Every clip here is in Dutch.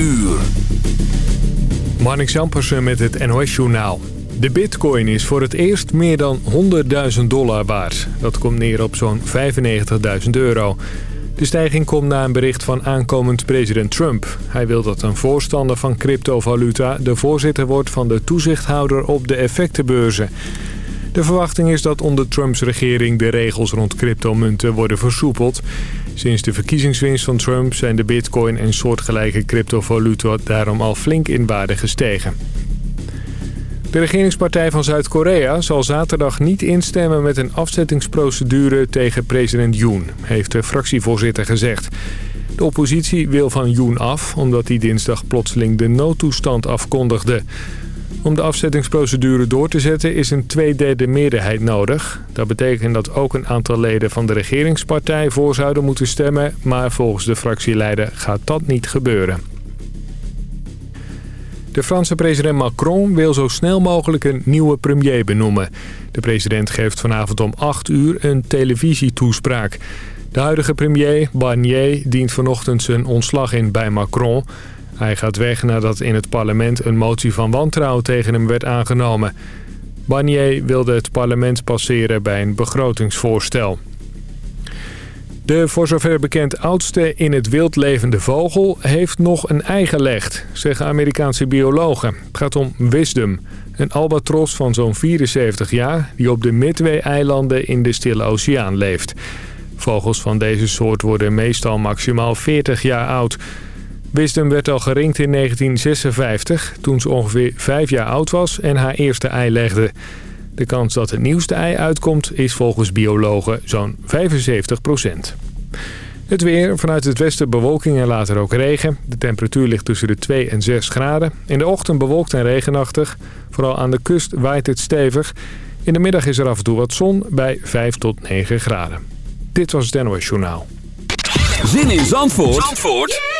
uur. Marnix met het NOS-journaal. De bitcoin is voor het eerst meer dan 100.000 dollar waard. Dat komt neer op zo'n 95.000 euro. De stijging komt na een bericht van aankomend president Trump. Hij wil dat een voorstander van cryptovaluta de voorzitter wordt van de toezichthouder op de effectenbeurzen. De verwachting is dat onder Trumps regering de regels rond cryptomunten worden versoepeld. Sinds de verkiezingswinst van Trump zijn de bitcoin en soortgelijke cryptovaluta daarom al flink in waarde gestegen. De regeringspartij van Zuid-Korea zal zaterdag niet instemmen met een afzettingsprocedure tegen president Yoon, heeft de fractievoorzitter gezegd. De oppositie wil van Yoon af, omdat hij dinsdag plotseling de noodtoestand afkondigde. Om de afzettingsprocedure door te zetten is een tweederde meerderheid nodig. Dat betekent dat ook een aantal leden van de regeringspartij voor zouden moeten stemmen... maar volgens de fractieleider gaat dat niet gebeuren. De Franse president Macron wil zo snel mogelijk een nieuwe premier benoemen. De president geeft vanavond om 8 uur een televisietoespraak. De huidige premier, Barnier, dient vanochtend zijn ontslag in bij Macron... Hij gaat weg nadat in het parlement een motie van wantrouwen tegen hem werd aangenomen. Barnier wilde het parlement passeren bij een begrotingsvoorstel. De voor zover bekend oudste in het wild levende vogel heeft nog een ei gelegd, zeggen Amerikaanse biologen. Het gaat om Wisdom, een albatros van zo'n 74 jaar die op de Midway-eilanden in de Stille Oceaan leeft. Vogels van deze soort worden meestal maximaal 40 jaar oud... Wisdom werd al geringd in 1956, toen ze ongeveer vijf jaar oud was en haar eerste ei legde. De kans dat het nieuwste ei uitkomt is volgens biologen zo'n 75 procent. Het weer, vanuit het westen bewolking en later ook regen. De temperatuur ligt tussen de 2 en 6 graden. In de ochtend bewolkt en regenachtig. Vooral aan de kust waait het stevig. In de middag is er af en toe wat zon bij 5 tot 9 graden. Dit was het NOS Journaal. Zin in Zandvoort, Zandvoort?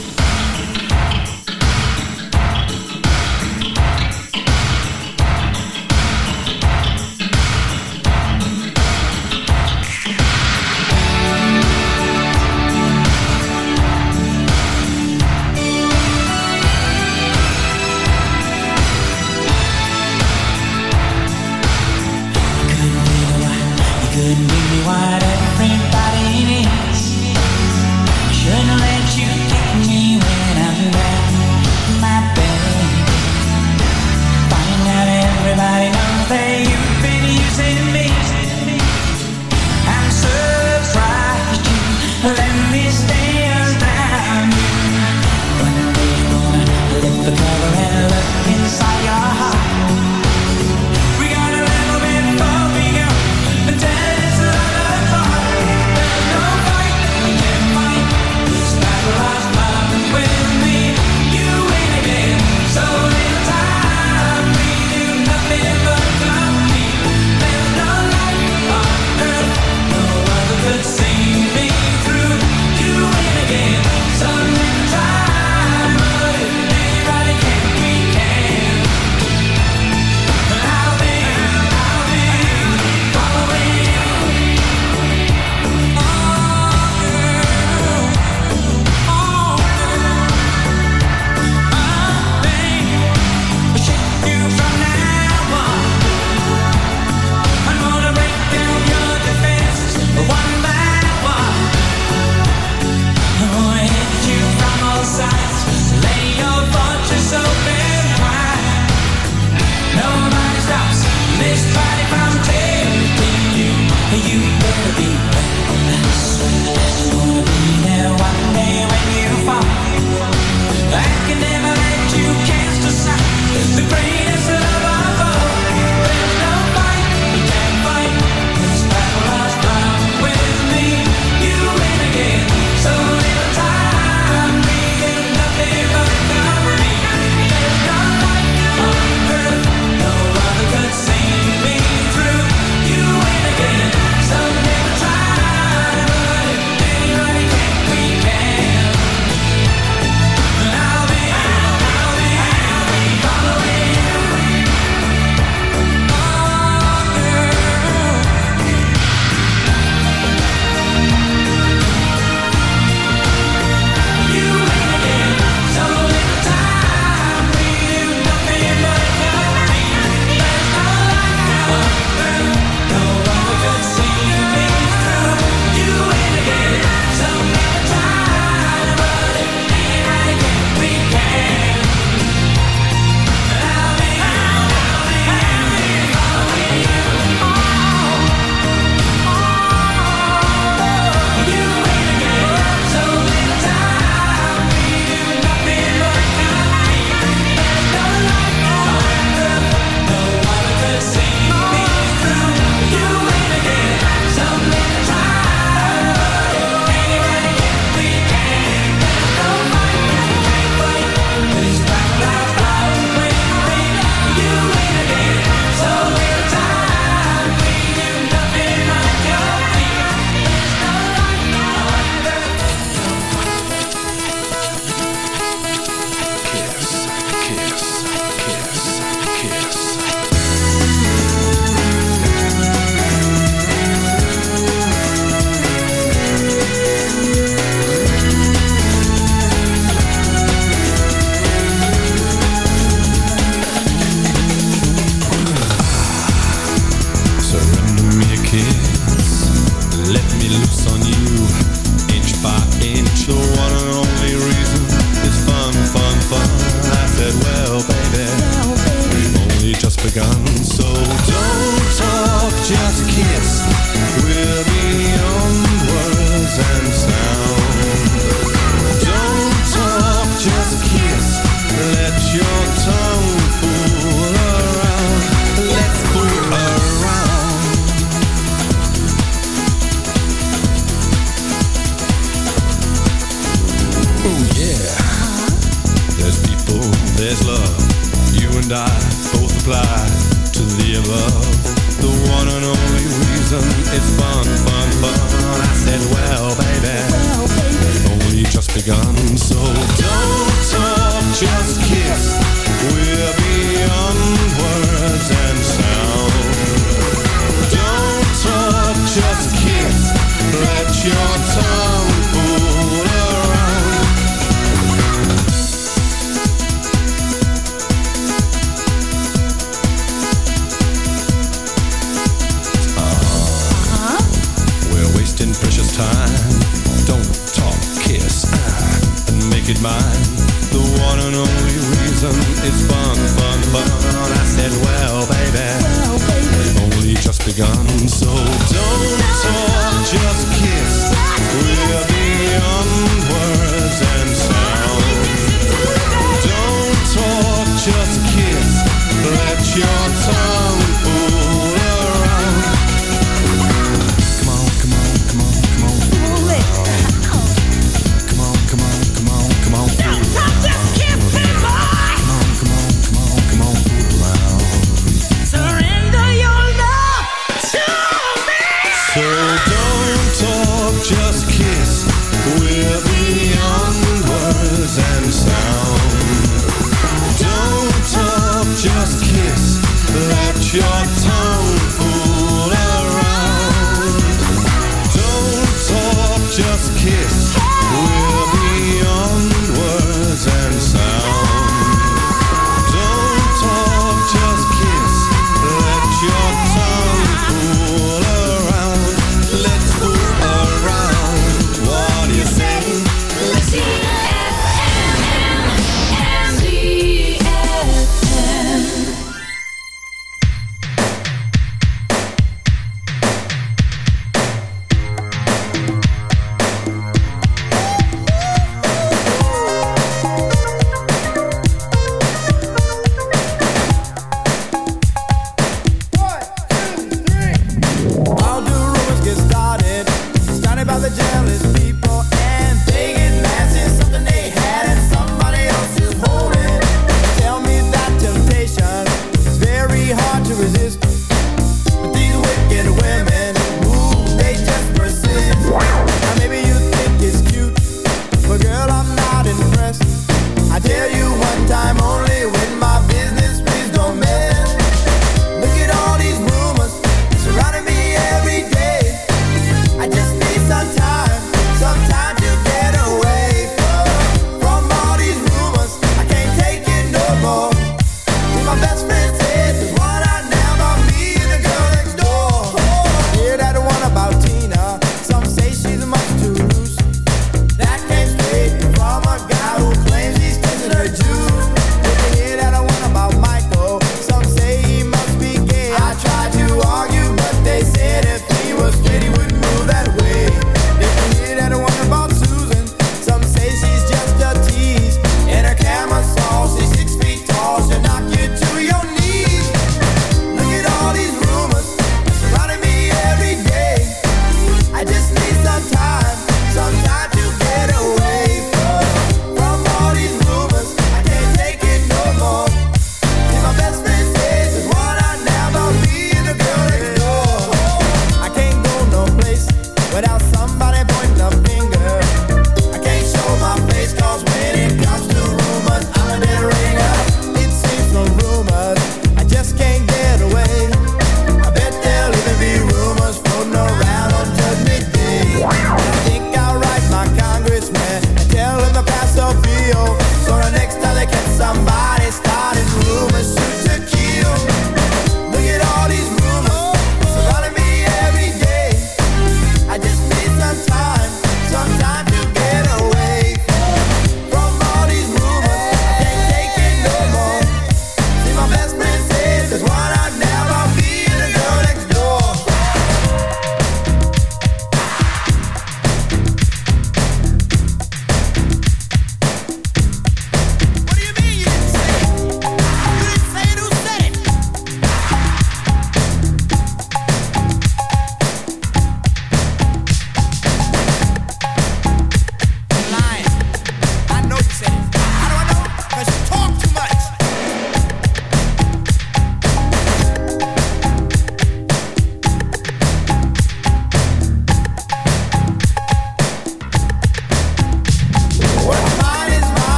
even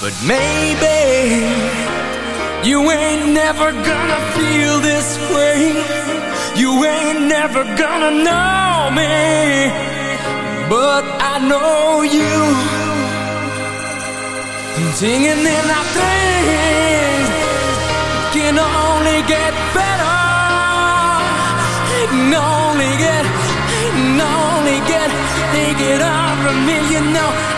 But maybe you ain't never gonna feel this way. You ain't never gonna know me. But I know you. Singing in our things can only get better. Can only get, can only get, think it over me, you know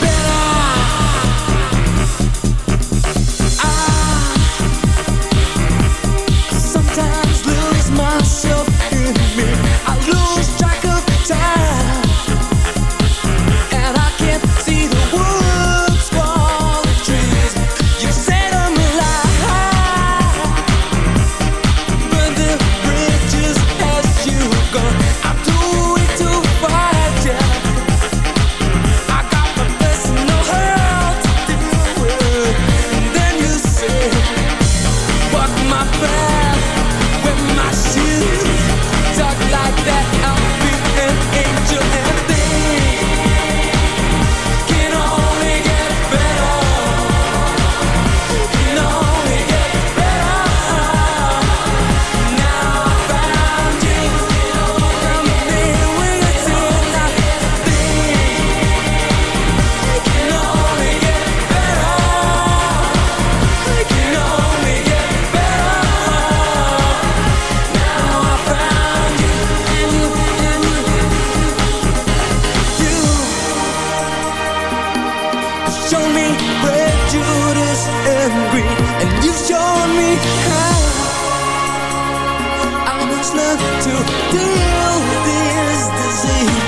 to deal with this disease.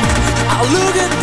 I look at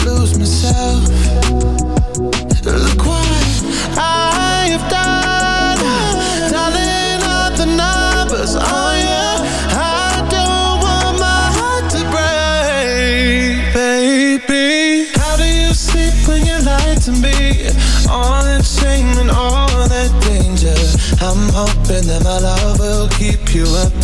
you up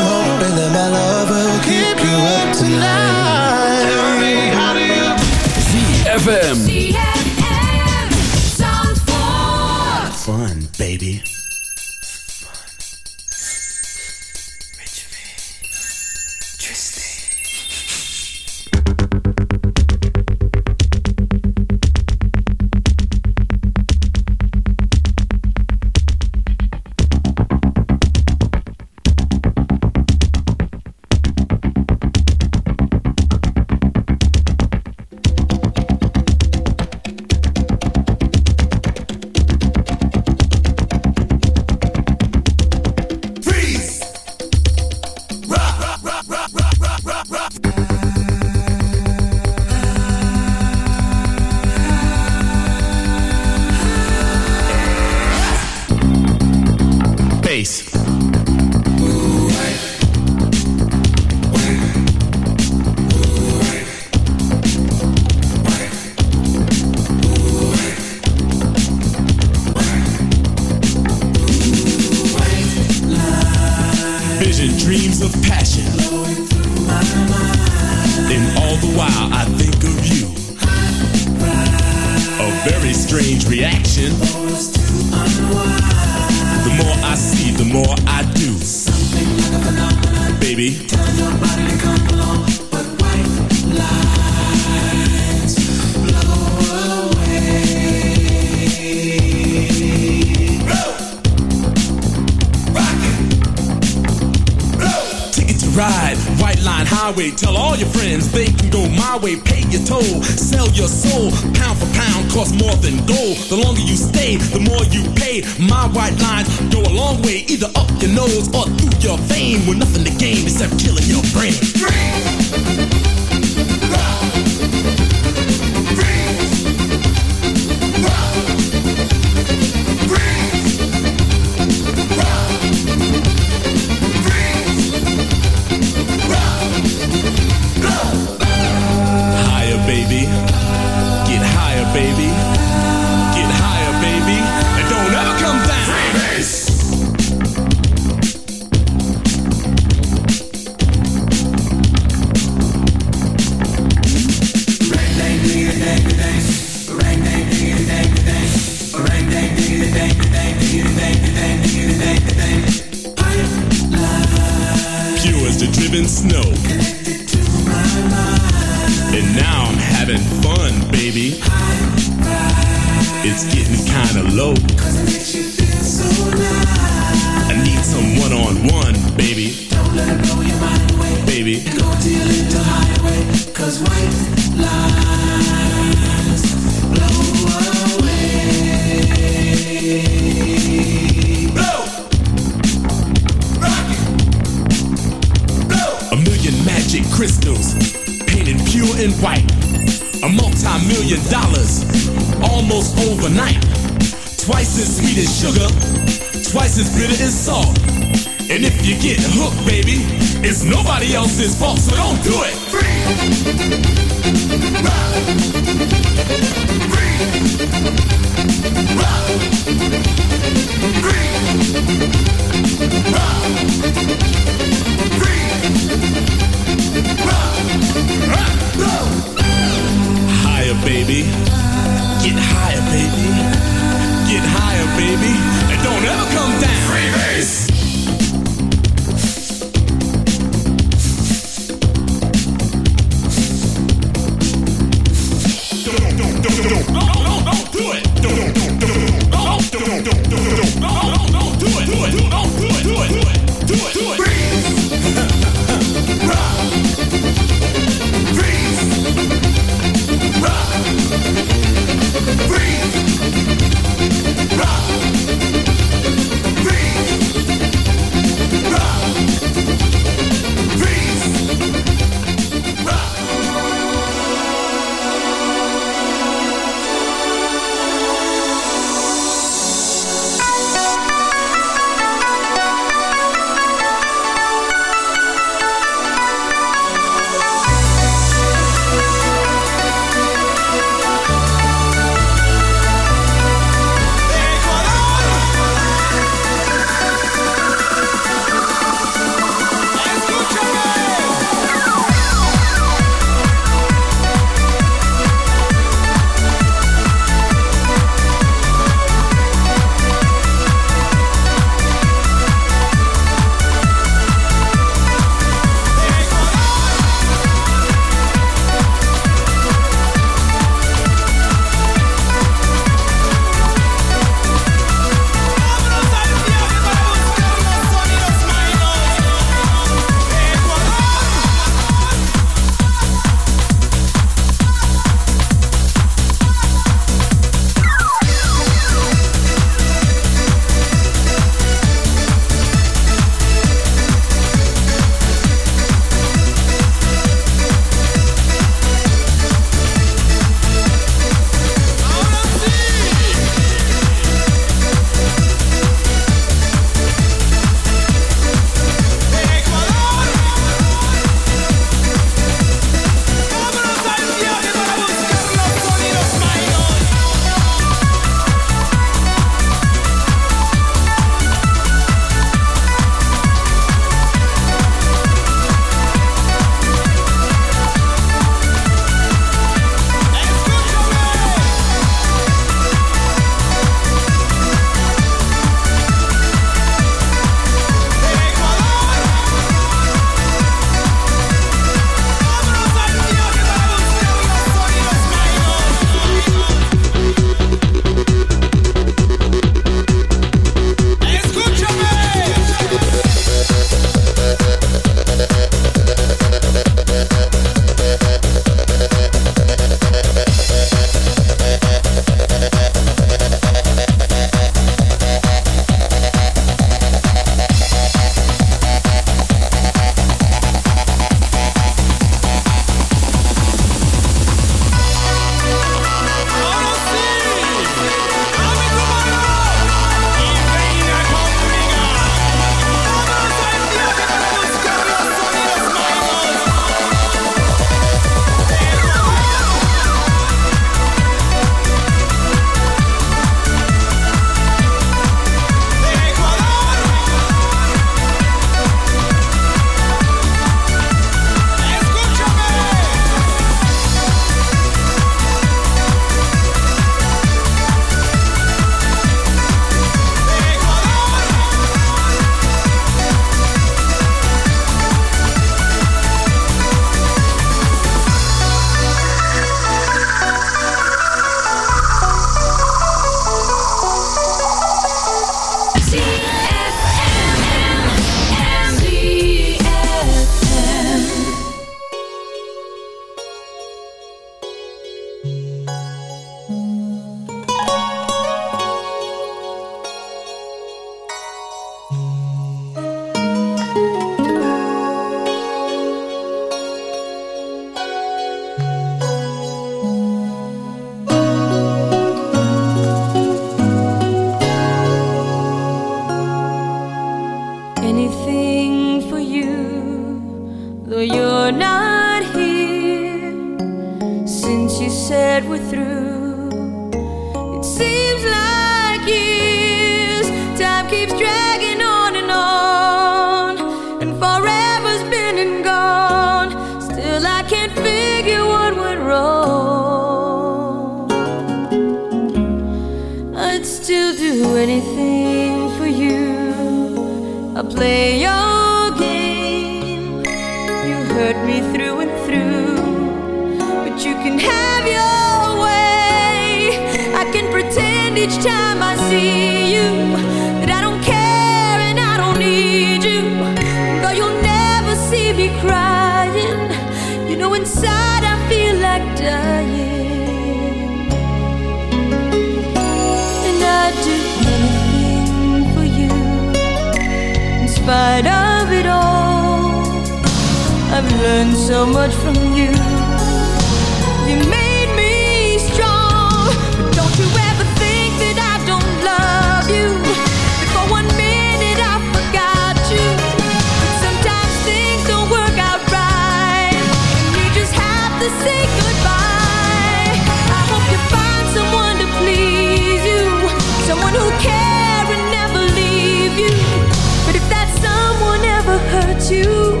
you.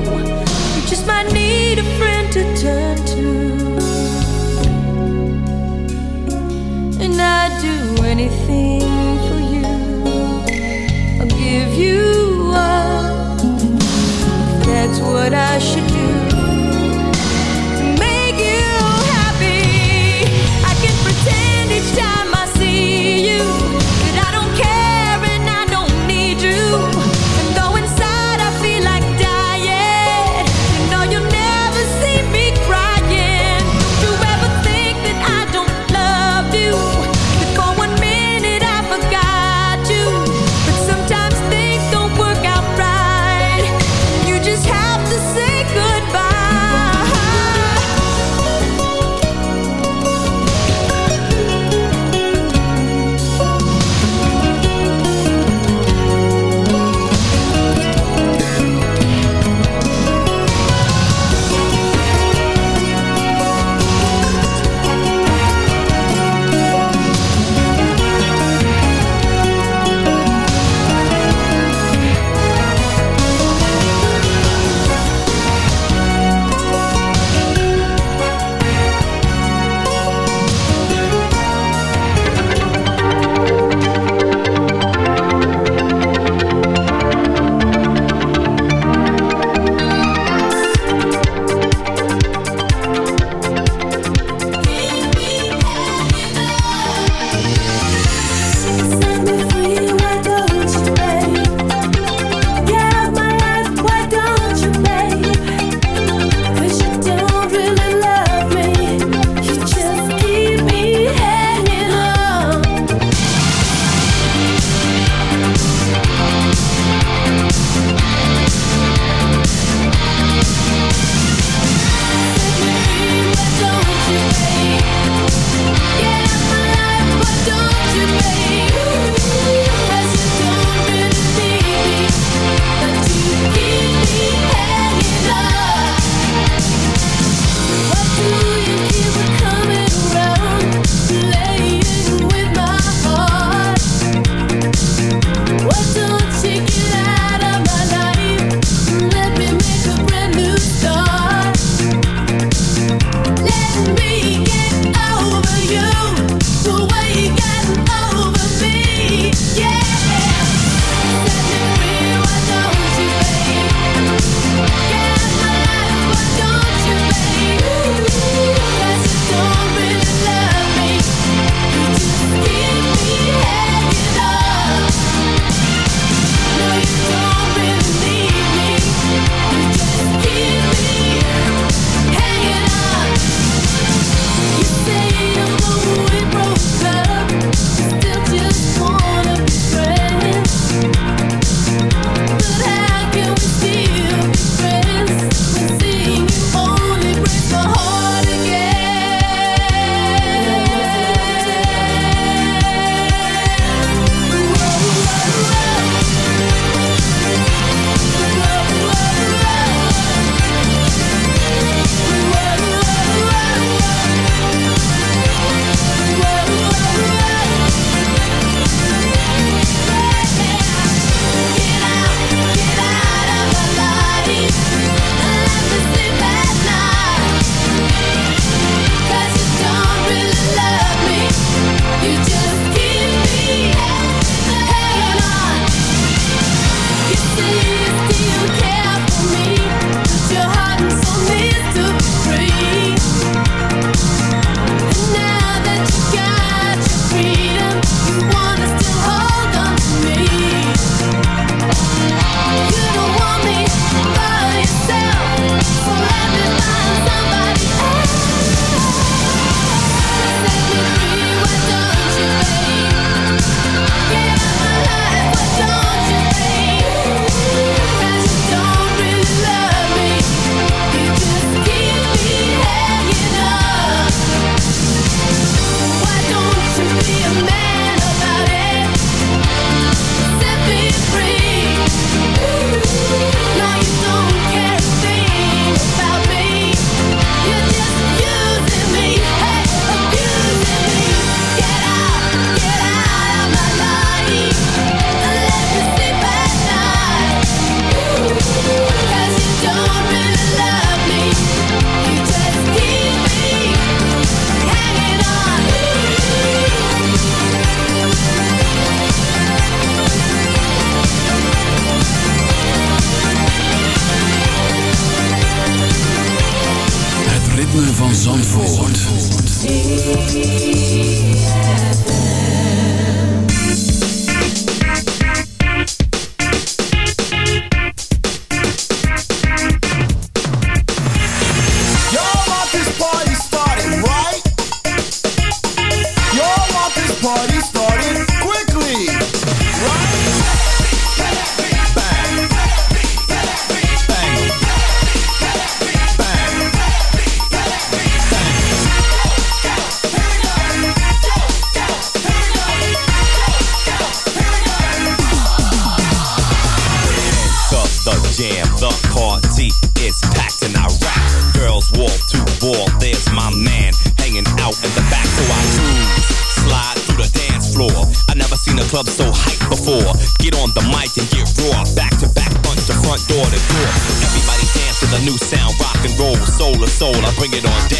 You just might need a friend to turn to. And I'd do anything for you. I'll give you up. That's what I should. Soul. I bring it on down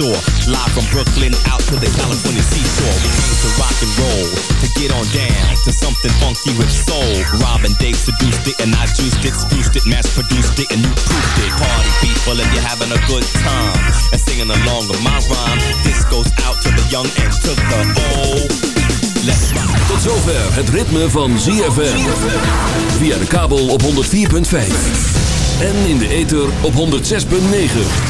Sore. Live from Brooklyn out to the California seashore. We came to rock and roll, to get on down to something funky with soul. Robin Dave seduced it and I juiced it, spruced it, mass produced it, and you proofed it. Party people and you're having a good time and singing along with my rhyme. This goes out to the young and to the old. Let's rock. Tot zover het ritme van ZFM. Via de kabel op 104.5. En in de ether op 106.9.